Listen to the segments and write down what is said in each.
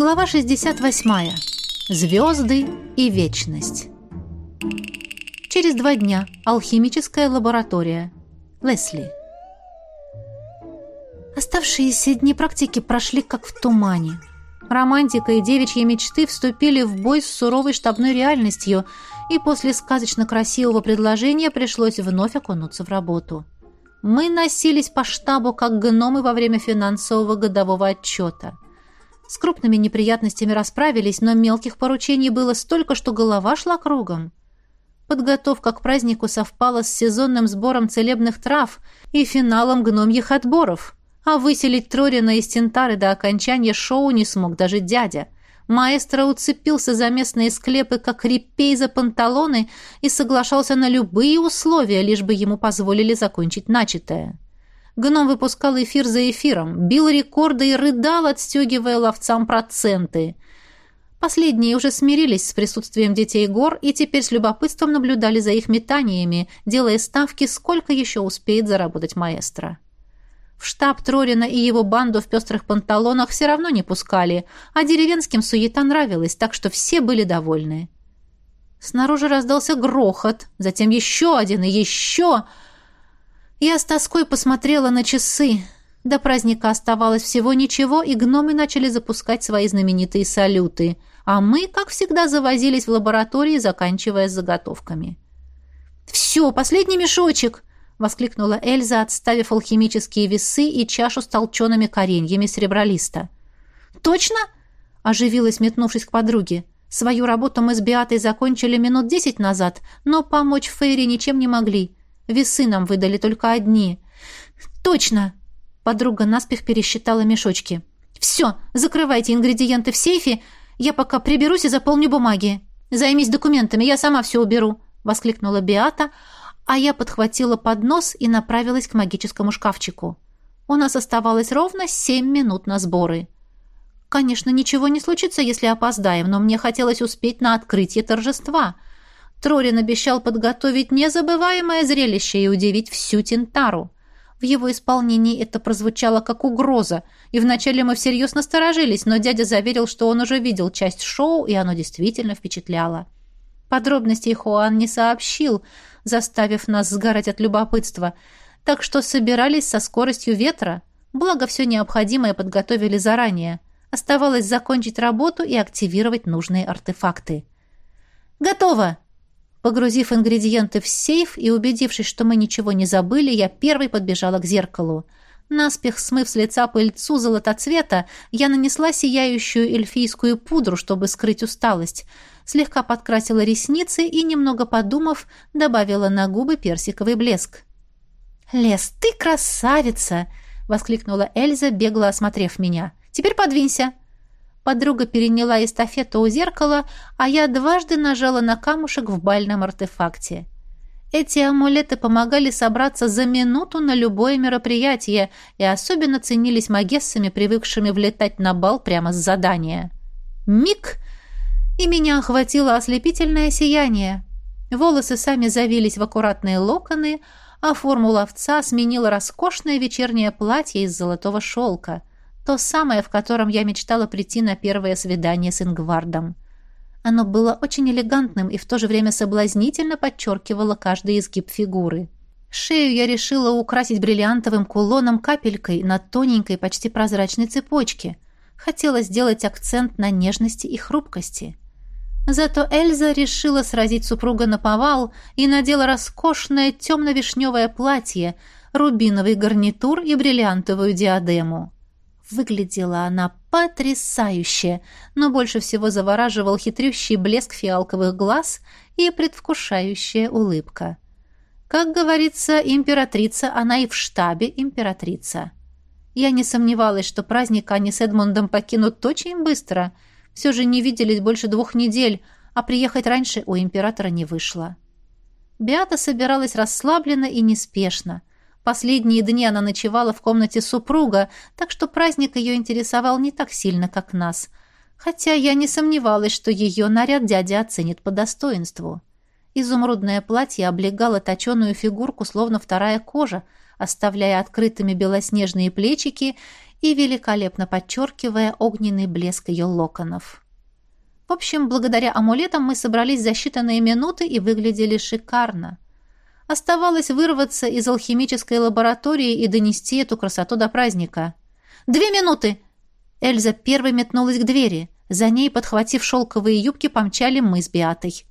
Глава 68. Звезды и вечность. Через два дня. Алхимическая лаборатория. Лесли. Оставшиеся дни практики прошли как в тумане. Романтика и девичьи мечты вступили в бой с суровой штабной реальностью, и после сказочно красивого предложения пришлось вновь окунуться в работу. Мы носились по штабу, как гномы во время финансового годового отчета. С крупными неприятностями расправились, но мелких поручений было столько, что голова шла кругом. Подготовка к празднику совпала с сезонным сбором целебных трав и финалом гномьих отборов. А выселить Трорина из Тентары до окончания шоу не смог даже дядя. Маэстро уцепился за местные склепы, как репей за панталоны, и соглашался на любые условия, лишь бы ему позволили закончить начатое. Гном выпускал эфир за эфиром, бил рекорды и рыдал, отстегивая ловцам проценты. Последние уже смирились с присутствием детей гор и теперь с любопытством наблюдали за их метаниями, делая ставки, сколько еще успеет заработать маэстро. В штаб Трорина и его банду в пестрых панталонах все равно не пускали, а деревенским суета нравилась, так что все были довольны. Снаружи раздался грохот, затем еще один и еще... Я с тоской посмотрела на часы. До праздника оставалось всего ничего, и гномы начали запускать свои знаменитые салюты, а мы, как всегда, завозились в лаборатории, заканчивая с заготовками. «Все, последний мешочек!» — воскликнула Эльза, отставив алхимические весы и чашу с толчеными кореньями серебролиста. «Точно?» — оживилась, метнувшись к подруге. «Свою работу мы с Биатой закончили минут десять назад, но помочь Фейри ничем не могли. Весы нам выдали только одни. Точно! Подруга наспех пересчитала мешочки. Все, закрывайте ингредиенты в сейфе. Я пока приберусь и заполню бумаги. Займись документами, я сама все уберу, воскликнула Биата, а я подхватила поднос и направилась к магическому шкафчику. У нас оставалось ровно семь минут на сборы. Конечно, ничего не случится, если опоздаем, но мне хотелось успеть на открытие торжества — Трорин обещал подготовить незабываемое зрелище и удивить всю Тинтару. В его исполнении это прозвучало как угроза, и вначале мы всерьез насторожились, но дядя заверил, что он уже видел часть шоу, и оно действительно впечатляло. Подробностей Хуан не сообщил, заставив нас сгорать от любопытства, так что собирались со скоростью ветра, благо все необходимое подготовили заранее. Оставалось закончить работу и активировать нужные артефакты. «Готово!» Погрузив ингредиенты в сейф и убедившись, что мы ничего не забыли, я первой подбежала к зеркалу. Наспех смыв с лица пыльцу золотоцвета, я нанесла сияющую эльфийскую пудру, чтобы скрыть усталость, слегка подкрасила ресницы и, немного подумав, добавила на губы персиковый блеск. «Лес, ты красавица!» — воскликнула Эльза, бегло осмотрев меня. «Теперь подвинься!» Подруга переняла эстафету у зеркала, а я дважды нажала на камушек в бальном артефакте. Эти амулеты помогали собраться за минуту на любое мероприятие и особенно ценились магессами, привыкшими влетать на бал прямо с задания. Миг! И меня охватило ослепительное сияние. Волосы сами завились в аккуратные локоны, а форму ловца сменило роскошное вечернее платье из золотого шелка. То самое, в котором я мечтала прийти на первое свидание с Ингвардом. Оно было очень элегантным и в то же время соблазнительно подчеркивало каждый изгиб фигуры. Шею я решила украсить бриллиантовым кулоном капелькой на тоненькой, почти прозрачной цепочке. Хотела сделать акцент на нежности и хрупкости. Зато Эльза решила сразить супруга на повал и надела роскошное темно-вишневое платье, рубиновый гарнитур и бриллиантовую диадему. Выглядела она потрясающе, но больше всего завораживал хитрющий блеск фиалковых глаз и предвкушающая улыбка. Как говорится, императрица, она и в штабе императрица. Я не сомневалась, что праздник они с Эдмундом покинут очень быстро. Все же не виделись больше двух недель, а приехать раньше у императора не вышло. Беата собиралась расслабленно и неспешно. Последние дни она ночевала в комнате супруга, так что праздник ее интересовал не так сильно, как нас. Хотя я не сомневалась, что ее наряд дядя оценит по достоинству. Изумрудное платье облегало точеную фигурку, словно вторая кожа, оставляя открытыми белоснежные плечики и великолепно подчеркивая огненный блеск ее локонов. В общем, благодаря амулетам мы собрались за считанные минуты и выглядели шикарно. Оставалось вырваться из алхимической лаборатории и донести эту красоту до праздника. «Две минуты!» Эльза первой метнулась к двери. За ней, подхватив шелковые юбки, помчали мы с Биатой.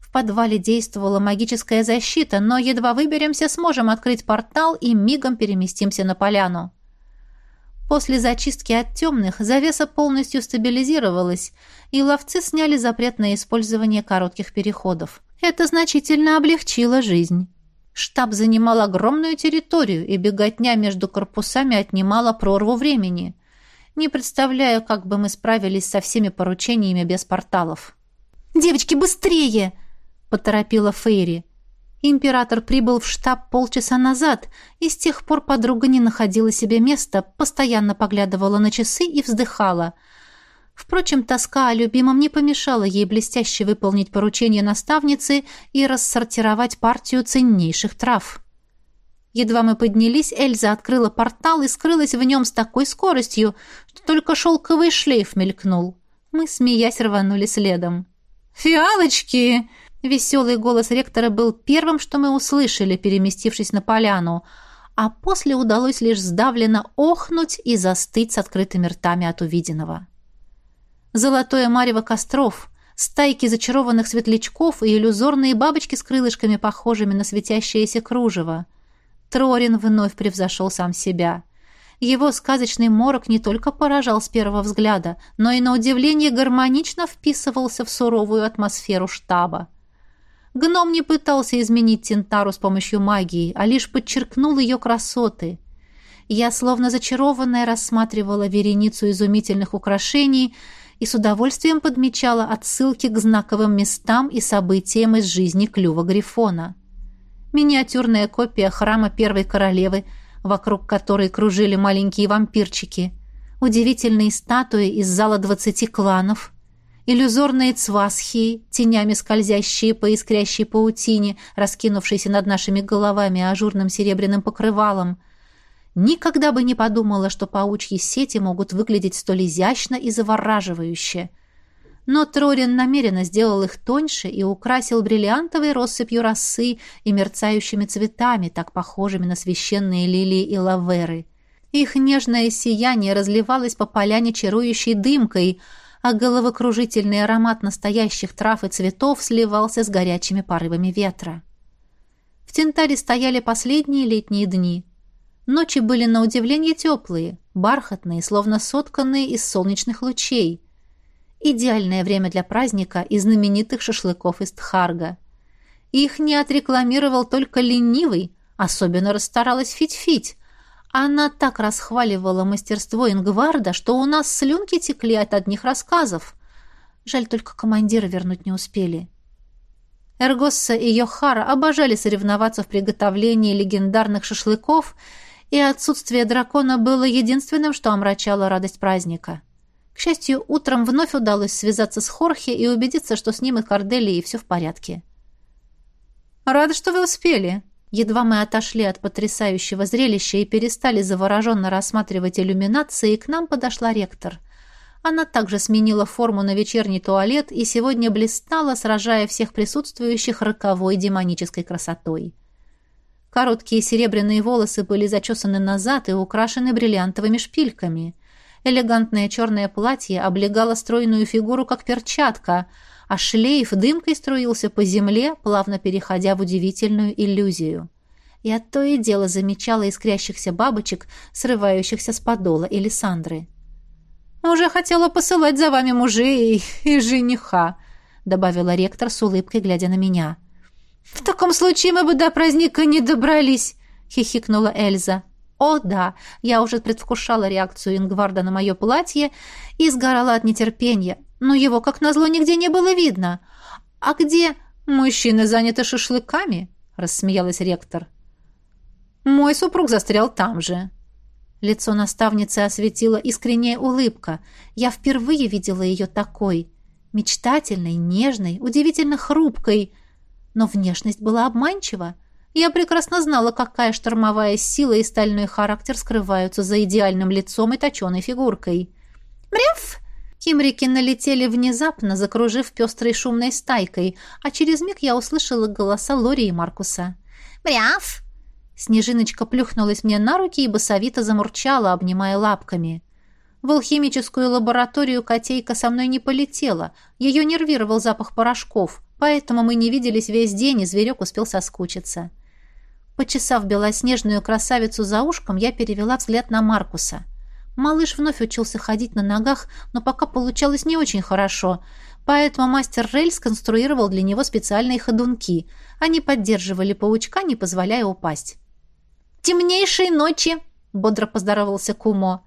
В подвале действовала магическая защита, но едва выберемся, сможем открыть портал и мигом переместимся на поляну. После зачистки от темных завеса полностью стабилизировалась, и ловцы сняли запрет на использование коротких переходов. Это значительно облегчило жизнь. Штаб занимал огромную территорию, и беготня между корпусами отнимала прорву времени. Не представляю, как бы мы справились со всеми поручениями без порталов. «Девочки, быстрее!» — поторопила Фейри. Император прибыл в штаб полчаса назад, и с тех пор подруга не находила себе места, постоянно поглядывала на часы и вздыхала. Впрочем, тоска о любимом не помешала ей блестяще выполнить поручение наставницы и рассортировать партию ценнейших трав. Едва мы поднялись, Эльза открыла портал и скрылась в нем с такой скоростью, что только шелковый шлейф мелькнул. Мы, смеясь, рванули следом. «Фиалочки!» Веселый голос ректора был первым, что мы услышали, переместившись на поляну, а после удалось лишь сдавленно охнуть и застыть с открытыми ртами от увиденного. Золотое марево костров, стайки зачарованных светлячков и иллюзорные бабочки с крылышками, похожими на светящееся кружево. Трорин вновь превзошел сам себя. Его сказочный морок не только поражал с первого взгляда, но и на удивление гармонично вписывался в суровую атмосферу штаба. Гном не пытался изменить Тинтару с помощью магии, а лишь подчеркнул ее красоты. Я, словно зачарованная, рассматривала вереницу изумительных украшений и с удовольствием подмечала отсылки к знаковым местам и событиям из жизни клюва Грифона. Миниатюрная копия храма Первой Королевы, вокруг которой кружили маленькие вампирчики, удивительные статуи из зала двадцати кланов — иллюзорные цвасхи, тенями скользящие по искрящей паутине, раскинувшейся над нашими головами ажурным серебряным покрывалом. Никогда бы не подумала, что паучьи сети могут выглядеть столь изящно и завораживающе. Но Трорин намеренно сделал их тоньше и украсил бриллиантовой россыпью росы и мерцающими цветами, так похожими на священные лилии и лаверы. Их нежное сияние разливалось по поляне чарующей дымкой — а головокружительный аромат настоящих трав и цветов сливался с горячими порывами ветра. В Тентаре стояли последние летние дни. Ночи были на удивление теплые, бархатные, словно сотканные из солнечных лучей. Идеальное время для праздника и знаменитых шашлыков из Тхарга. Их не отрекламировал только ленивый, особенно расстаралась Фить-Фить, она так расхваливала мастерство Ингварда, что у нас слюнки текли от одних рассказов. Жаль, только командира вернуть не успели. Эргосса и Йохара обожали соревноваться в приготовлении легендарных шашлыков, и отсутствие дракона было единственным, что омрачало радость праздника. К счастью, утром вновь удалось связаться с Хорхе и убедиться, что с ним и Корделией все в порядке. «Рада, что вы успели», Едва мы отошли от потрясающего зрелища и перестали завороженно рассматривать иллюминации, к нам подошла ректор. Она также сменила форму на вечерний туалет и сегодня блистала, сражая всех присутствующих роковой демонической красотой. Короткие серебряные волосы были зачесаны назад и украшены бриллиантовыми шпильками. Элегантное черное платье облегало стройную фигуру, как перчатка — а шлейф дымкой струился по земле, плавно переходя в удивительную иллюзию. Я то и дело замечала искрящихся бабочек, срывающихся с подола Элисандры. «Уже хотела посылать за вами мужей и, жениха», — добавила ректор с улыбкой, глядя на меня. «В таком случае мы бы до праздника не добрались», — хихикнула Эльза. «О, да, я уже предвкушала реакцию Ингварда на мое платье и сгорала от нетерпения но его, как назло, нигде не было видно. А где мужчины заняты шашлыками? рассмеялась ректор. Мой супруг застрял там же. Лицо наставницы осветила искренняя улыбка. Я впервые видела ее такой, мечтательной, нежной, удивительно хрупкой, но внешность была обманчива. Я прекрасно знала, какая штормовая сила и стальной характер скрываются за идеальным лицом и точеной фигуркой. «Мряв!» Кимрики налетели внезапно, закружив пестрой шумной стайкой, а через миг я услышала голоса Лори и Маркуса. «Мряв!» Снежиночка плюхнулась мне на руки и басовито замурчала, обнимая лапками. В алхимическую лабораторию котейка со мной не полетела. Ее нервировал запах порошков, поэтому мы не виделись весь день, и зверек успел соскучиться. Почесав белоснежную красавицу за ушком, я перевела взгляд на Маркуса. Малыш вновь учился ходить на ногах, но пока получалось не очень хорошо, поэтому мастер Рель сконструировал для него специальные ходунки. Они поддерживали паучка, не позволяя упасть. «Темнейшей ночи!» — бодро поздоровался Кумо.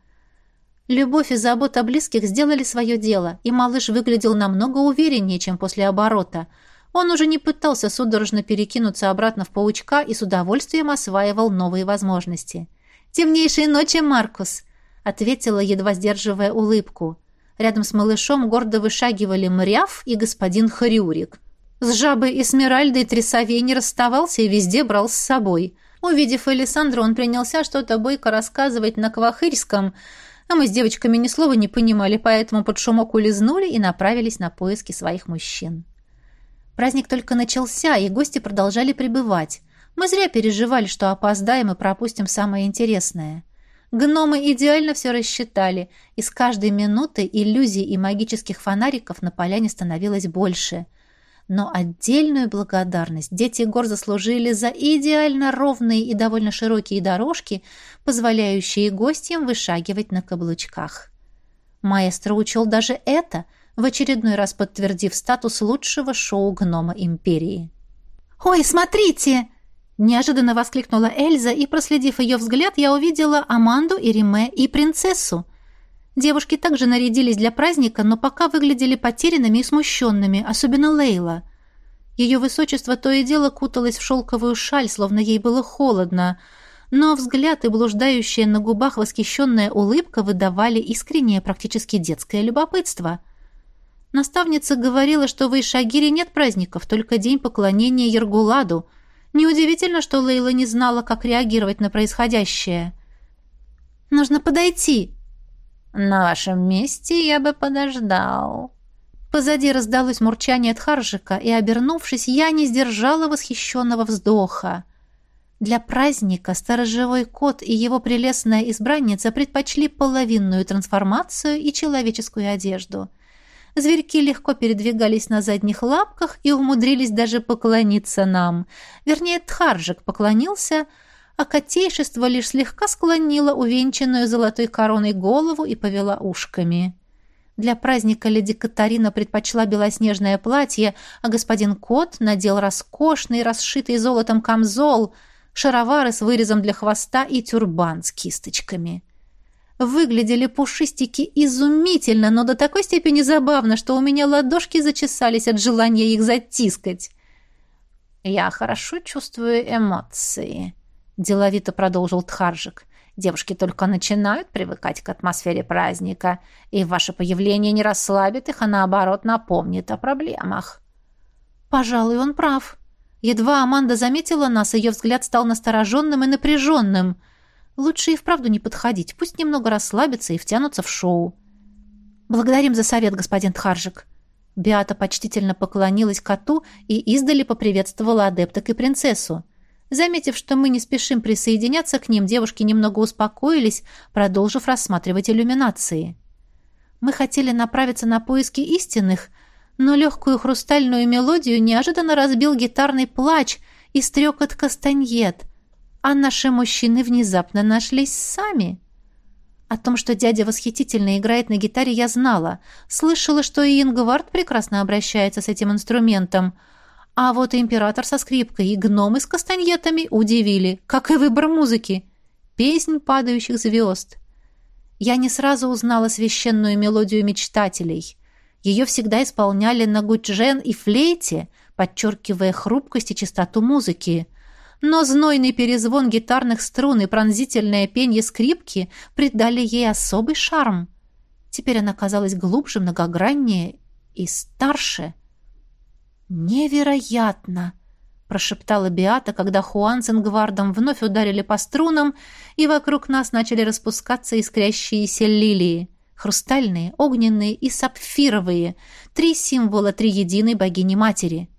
Любовь и забота близких сделали свое дело, и малыш выглядел намного увереннее, чем после оборота — он уже не пытался судорожно перекинуться обратно в паучка и с удовольствием осваивал новые возможности. «Темнейшей ночи, Маркус!» — ответила, едва сдерживая улыбку. Рядом с малышом гордо вышагивали Мряв и господин Хрюрик. С жабой Эсмеральдой Трясовей не расставался и везде брал с собой. Увидев Элисандру, он принялся что-то бойко рассказывать на квахырском, а мы с девочками ни слова не понимали, поэтому под шумок улизнули и направились на поиски своих мужчин. Праздник только начался, и гости продолжали прибывать. Мы зря переживали, что опоздаем и пропустим самое интересное. Гномы идеально все рассчитали, и с каждой минуты иллюзий и магических фонариков на поляне становилось больше. Но отдельную благодарность дети гор заслужили за идеально ровные и довольно широкие дорожки, позволяющие гостям вышагивать на каблучках. Маэстро учел даже это — в очередной раз подтвердив статус лучшего шоу гнома империи. «Ой, смотрите!» Неожиданно воскликнула Эльза, и, проследив ее взгляд, я увидела Аманду, Ириме и принцессу. Девушки также нарядились для праздника, но пока выглядели потерянными и смущенными, особенно Лейла. Ее высочество то и дело куталось в шелковую шаль, словно ей было холодно, но взгляд и блуждающая на губах восхищенная улыбка выдавали искреннее, практически детское любопытство — Наставница говорила, что в Ишагире нет праздников, только день поклонения Ергуладу. Неудивительно, что Лейла не знала, как реагировать на происходящее. «Нужно подойти!» «На вашем месте я бы подождал». Позади раздалось мурчание Тхаржика, и, обернувшись, я не сдержала восхищенного вздоха. Для праздника сторожевой кот и его прелестная избранница предпочли половинную трансформацию и человеческую одежду. Зверьки легко передвигались на задних лапках и умудрились даже поклониться нам. Вернее, Тхаржик поклонился, а котейшество лишь слегка склонило увенчанную золотой короной голову и повела ушками. Для праздника леди Катарина предпочла белоснежное платье, а господин Кот надел роскошный, расшитый золотом камзол, шаровары с вырезом для хвоста и тюрбан с кисточками. Выглядели пушистики изумительно, но до такой степени забавно, что у меня ладошки зачесались от желания их затискать. «Я хорошо чувствую эмоции», — деловито продолжил Тхаржик. «Девушки только начинают привыкать к атмосфере праздника, и ваше появление не расслабит их, а наоборот напомнит о проблемах». «Пожалуй, он прав». Едва Аманда заметила нас, ее взгляд стал настороженным и напряженным — Лучше и вправду не подходить, пусть немного расслабятся и втянутся в шоу. Благодарим за совет, господин Тхаржик. Биата почтительно поклонилась коту и издали поприветствовала адепток и принцессу. Заметив, что мы не спешим присоединяться к ним, девушки немного успокоились, продолжив рассматривать иллюминации. Мы хотели направиться на поиски истинных, но легкую хрустальную мелодию неожиданно разбил гитарный плач и стрекот кастаньет — а наши мужчины внезапно нашлись сами. О том, что дядя восхитительно играет на гитаре, я знала. Слышала, что и Ингвард прекрасно обращается с этим инструментом. А вот император со скрипкой и гномы с кастаньетами удивили, как и выбор музыки. Песнь падающих звезд. Я не сразу узнала священную мелодию мечтателей. Ее всегда исполняли на гуджен и флейте, подчеркивая хрупкость и чистоту музыки но знойный перезвон гитарных струн и пронзительное пенье скрипки придали ей особый шарм. Теперь она казалась глубже, многограннее и старше. «Невероятно!» прошептала Биата, когда Хуан с Ингвардом вновь ударили по струнам, и вокруг нас начали распускаться искрящиеся лилии. Хрустальные, огненные и сапфировые. Три символа триединой богини-матери.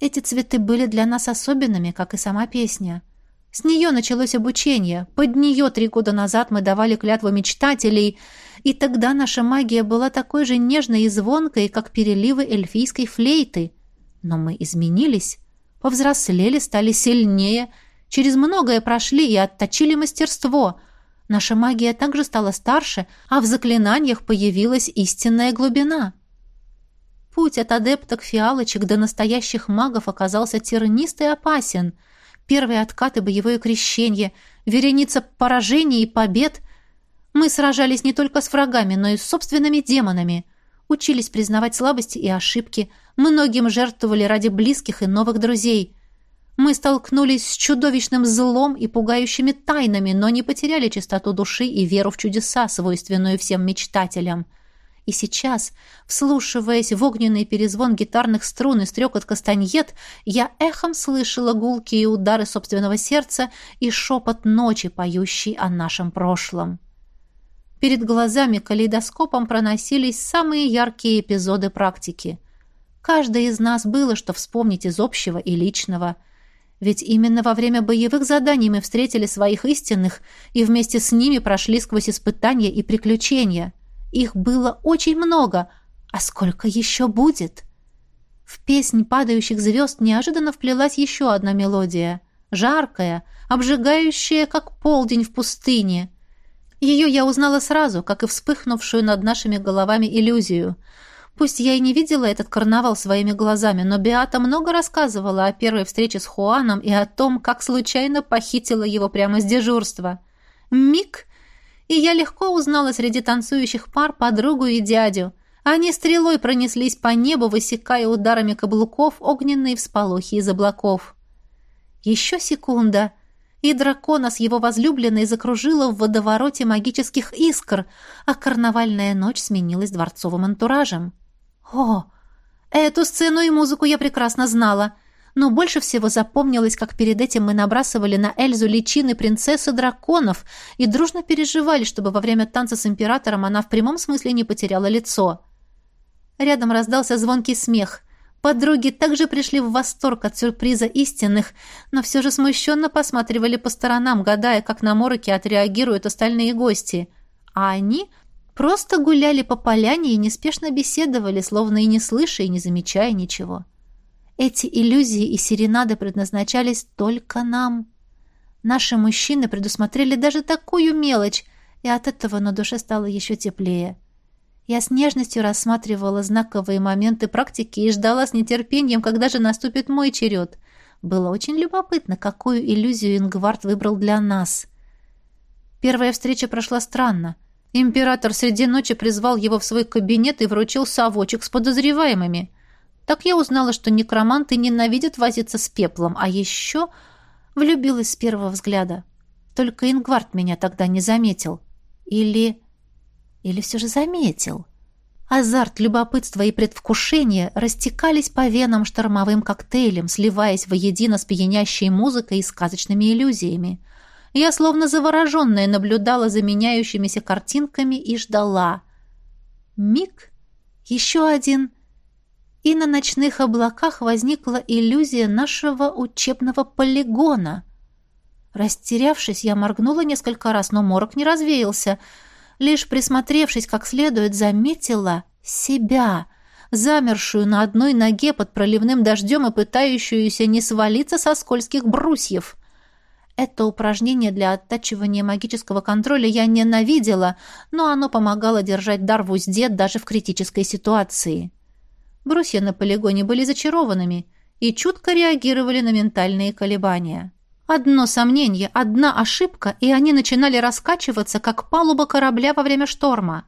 Эти цветы были для нас особенными, как и сама песня. С нее началось обучение. Под нее три года назад мы давали клятву мечтателей, и тогда наша магия была такой же нежной и звонкой, как переливы эльфийской флейты. Но мы изменились, повзрослели, стали сильнее, через многое прошли и отточили мастерство. Наша магия также стала старше, а в заклинаниях появилась истинная глубина. Путь от адепток фиалочек до настоящих магов оказался тернист и опасен. Первые откаты, боевое крещение, вереница поражений и побед. Мы сражались не только с врагами, но и с собственными демонами. Учились признавать слабости и ошибки. Многим жертвовали ради близких и новых друзей. Мы столкнулись с чудовищным злом и пугающими тайнами, но не потеряли чистоту души и веру в чудеса, свойственную всем мечтателям. И сейчас, вслушиваясь в огненный перезвон гитарных струн и стрекот кастаньет, я эхом слышала гулкие удары собственного сердца и шепот ночи, поющий о нашем прошлом. Перед глазами калейдоскопом проносились самые яркие эпизоды практики. Каждый из нас было что вспомнить из общего и личного. Ведь именно во время боевых заданий мы встретили своих истинных и вместе с ними прошли сквозь испытания и приключения. Их было очень много, а сколько еще будет? В песнь падающих звезд неожиданно вплелась еще одна мелодия. Жаркая, обжигающая, как полдень в пустыне — ее я узнала сразу, как и вспыхнувшую над нашими головами иллюзию. Пусть я и не видела этот карнавал своими глазами, но Беата много рассказывала о первой встрече с Хуаном и о том, как случайно похитила его прямо с дежурства. Миг, и я легко узнала среди танцующих пар подругу и дядю. Они стрелой пронеслись по небу, высекая ударами каблуков огненные всполохи из облаков. Еще секунда — и дракона с его возлюбленной закружила в водовороте магических искр, а карнавальная ночь сменилась дворцовым антуражем. О, эту сцену и музыку я прекрасно знала, но больше всего запомнилось, как перед этим мы набрасывали на Эльзу личины принцессы драконов и дружно переживали, чтобы во время танца с императором она в прямом смысле не потеряла лицо. Рядом раздался звонкий смех — Подруги также пришли в восторг от сюрприза истинных, но все же смущенно посматривали по сторонам, гадая, как на мороке отреагируют остальные гости. А они просто гуляли по поляне и неспешно беседовали, словно и не слыша и не замечая ничего. Эти иллюзии и серенады предназначались только нам. Наши мужчины предусмотрели даже такую мелочь, и от этого на душе стало еще теплее. — я с нежностью рассматривала знаковые моменты практики и ждала с нетерпением, когда же наступит мой черед. Было очень любопытно, какую иллюзию Ингвард выбрал для нас. Первая встреча прошла странно. Император среди ночи призвал его в свой кабинет и вручил совочек с подозреваемыми. Так я узнала, что некроманты ненавидят возиться с пеплом, а еще влюбилась с первого взгляда. Только Ингвард меня тогда не заметил. Или... Или все же заметил? Азарт, любопытство и предвкушение растекались по венам штормовым коктейлем, сливаясь воедино с пьянящей музыкой и сказочными иллюзиями. Я, словно завороженная, наблюдала за меняющимися картинками и ждала. Миг, еще один, и на ночных облаках возникла иллюзия нашего учебного полигона. Растерявшись, я моргнула несколько раз, но морок не развеялся — лишь присмотревшись как следует, заметила себя, замершую на одной ноге под проливным дождем и пытающуюся не свалиться со скользких брусьев. Это упражнение для оттачивания магического контроля я ненавидела, но оно помогало держать дар в узде даже в критической ситуации. Брусья на полигоне были зачарованными и чутко реагировали на ментальные колебания. Одно сомнение, одна ошибка, и они начинали раскачиваться, как палуба корабля во время шторма.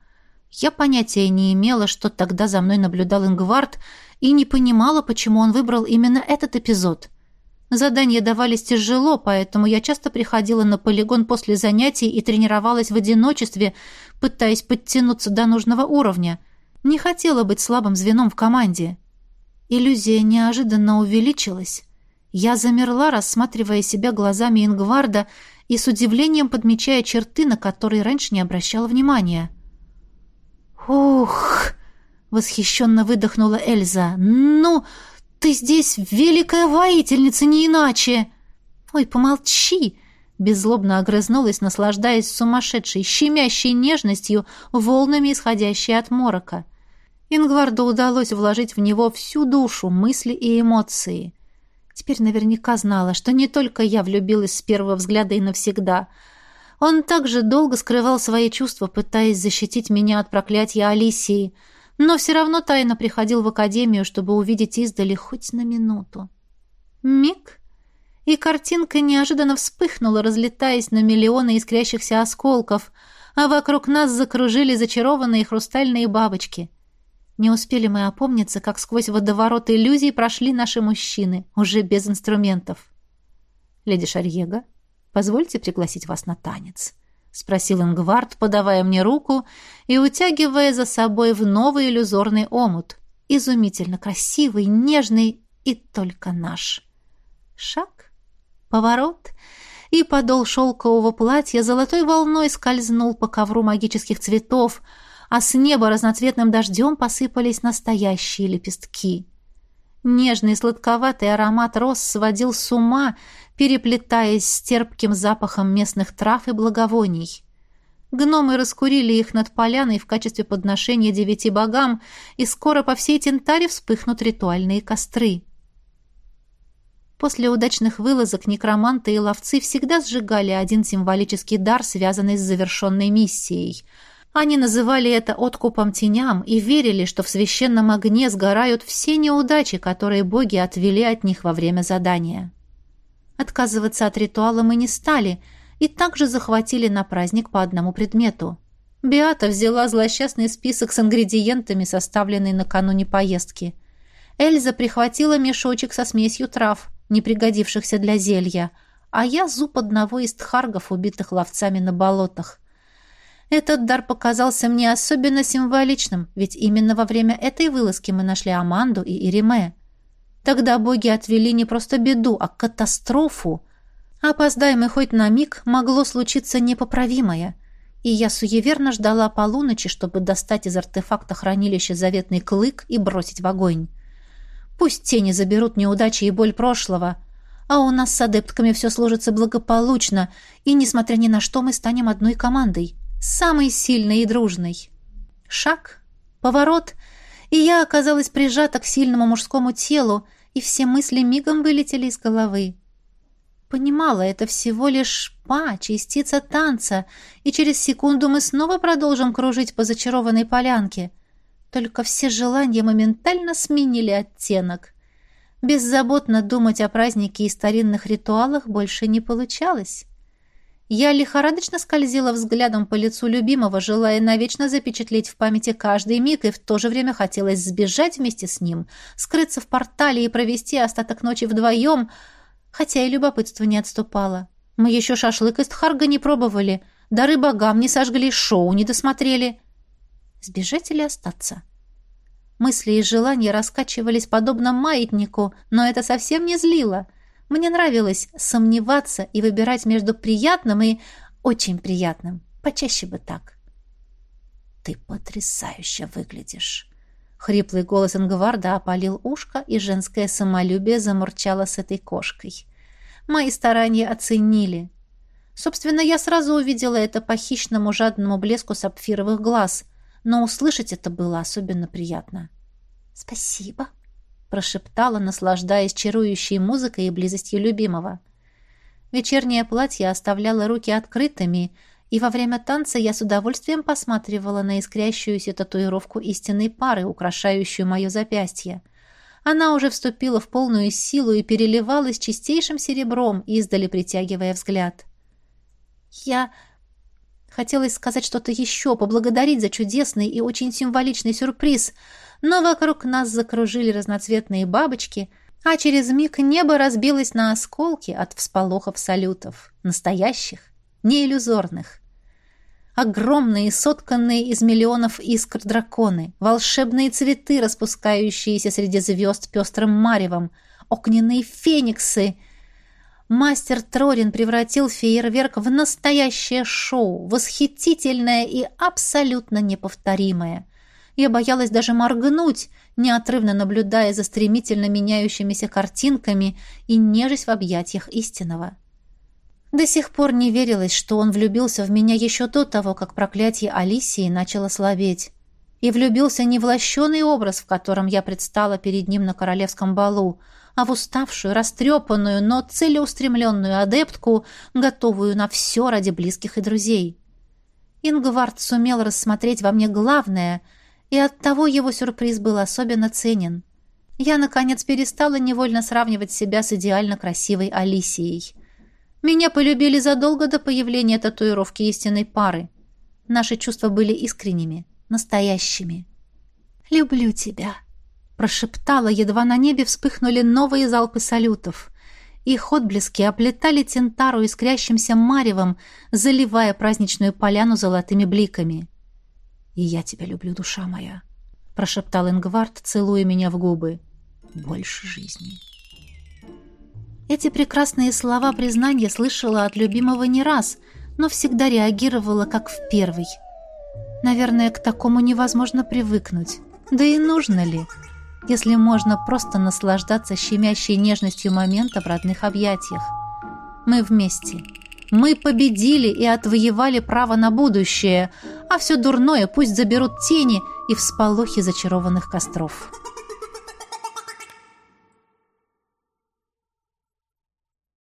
Я понятия не имела, что тогда за мной наблюдал Ингвард, и не понимала, почему он выбрал именно этот эпизод. Задания давались тяжело, поэтому я часто приходила на полигон после занятий и тренировалась в одиночестве, пытаясь подтянуться до нужного уровня. Не хотела быть слабым звеном в команде. Иллюзия неожиданно увеличилась Я замерла, рассматривая себя глазами Ингварда и с удивлением подмечая черты, на которые раньше не обращала внимания. «Ух!» — восхищенно выдохнула Эльза. «Ну, ты здесь великая воительница, не иначе!» «Ой, помолчи!» — беззлобно огрызнулась, наслаждаясь сумасшедшей, щемящей нежностью, волнами исходящей от морока. Ингварду удалось вложить в него всю душу, мысли и эмоции. Теперь наверняка знала, что не только я влюбилась с первого взгляда и навсегда. Он также долго скрывал свои чувства, пытаясь защитить меня от проклятия Алисии, но все равно тайно приходил в академию, чтобы увидеть издали хоть на минуту. Миг, и картинка неожиданно вспыхнула, разлетаясь на миллионы искрящихся осколков, а вокруг нас закружили зачарованные хрустальные бабочки — не успели мы опомниться, как сквозь водоворот иллюзий прошли наши мужчины, уже без инструментов. «Леди Шарьега, позвольте пригласить вас на танец», — спросил Ингвард, подавая мне руку и утягивая за собой в новый иллюзорный омут. Изумительно красивый, нежный и только наш. Шаг, поворот — и подол шелкового платья золотой волной скользнул по ковру магических цветов, а с неба разноцветным дождем посыпались настоящие лепестки. Нежный сладковатый аромат роз сводил с ума, переплетаясь с терпким запахом местных трав и благовоний. Гномы раскурили их над поляной в качестве подношения девяти богам, и скоро по всей Тентаре вспыхнут ритуальные костры. После удачных вылазок некроманты и ловцы всегда сжигали один символический дар, связанный с завершенной миссией — они называли это откупом теням и верили, что в священном огне сгорают все неудачи, которые боги отвели от них во время задания. Отказываться от ритуала мы не стали и также захватили на праздник по одному предмету. Биата взяла злосчастный список с ингредиентами, составленный накануне поездки. Эльза прихватила мешочек со смесью трав, не пригодившихся для зелья, а я зуб одного из тхаргов, убитых ловцами на болотах. Этот дар показался мне особенно символичным, ведь именно во время этой вылазки мы нашли Аманду и Ириме. Тогда боги отвели не просто беду, а катастрофу. Опоздай мы хоть на миг, могло случиться непоправимое. И я суеверно ждала полуночи, чтобы достать из артефакта хранилища заветный клык и бросить в огонь. Пусть тени заберут неудачи и боль прошлого, а у нас с адептками все сложится благополучно, и, несмотря ни на что, мы станем одной командой самый сильный и дружный. Шаг, поворот, и я оказалась прижата к сильному мужскому телу, и все мысли мигом вылетели из головы. Понимала, это всего лишь па, частица танца, и через секунду мы снова продолжим кружить по зачарованной полянке. Только все желания моментально сменили оттенок. Беззаботно думать о празднике и старинных ритуалах больше не получалось. Я лихорадочно скользила взглядом по лицу любимого, желая навечно запечатлеть в памяти каждый миг, и в то же время хотелось сбежать вместе с ним, скрыться в портале и провести остаток ночи вдвоем, хотя и любопытство не отступало. Мы еще шашлык из тхарга не пробовали, дары богам не сожгли, шоу не досмотрели. Сбежать или остаться? Мысли и желания раскачивались подобно маятнику, но это совсем не злило — мне нравилось сомневаться и выбирать между приятным и очень приятным. Почаще бы так. «Ты потрясающе выглядишь!» Хриплый голос Ингварда опалил ушко, и женское самолюбие замурчало с этой кошкой. Мои старания оценили. Собственно, я сразу увидела это по хищному жадному блеску сапфировых глаз, но услышать это было особенно приятно. «Спасибо», прошептала, наслаждаясь чарующей музыкой и близостью любимого. Вечернее платье оставляло руки открытыми, и во время танца я с удовольствием посматривала на искрящуюся татуировку истинной пары, украшающую мое запястье. Она уже вступила в полную силу и переливалась чистейшим серебром, издали притягивая взгляд. «Я...» Хотелось сказать что-то еще, поблагодарить за чудесный и очень символичный сюрприз — но вокруг нас закружили разноцветные бабочки, а через миг небо разбилось на осколки от всполохов салютов. Настоящих, не иллюзорных. Огромные, сотканные из миллионов искр драконы, волшебные цветы, распускающиеся среди звезд пестрым маревом, огненные фениксы. Мастер Трорин превратил фейерверк в настоящее шоу, восхитительное и абсолютно неповторимое. Я боялась даже моргнуть, неотрывно наблюдая за стремительно меняющимися картинками и нежесть в объятиях истинного. До сих пор не верилось, что он влюбился в меня еще до того, как проклятие Алисии начало слабеть. И влюбился не в лощеный образ, в котором я предстала перед ним на королевском балу, а в уставшую, растрепанную, но целеустремленную адептку, готовую на все ради близких и друзей. Ингвард сумел рассмотреть во мне главное, и оттого его сюрприз был особенно ценен. Я, наконец, перестала невольно сравнивать себя с идеально красивой Алисией. Меня полюбили задолго до появления татуировки истинной пары. Наши чувства были искренними, настоящими. «Люблю тебя», — прошептала, едва на небе вспыхнули новые залпы салютов. Их отблески оплетали Тентару искрящимся маревом, заливая праздничную поляну золотыми бликами. «И я тебя люблю, душа моя», — прошептал Ингвард, целуя меня в губы. «Больше жизни». Эти прекрасные слова признания слышала от любимого не раз, но всегда реагировала как в первый. Наверное, к такому невозможно привыкнуть. Да и нужно ли, если можно просто наслаждаться щемящей нежностью момента в родных объятиях? Мы вместе. Мы победили и отвоевали право на будущее, а все дурное пусть заберут тени и всполохи зачарованных костров».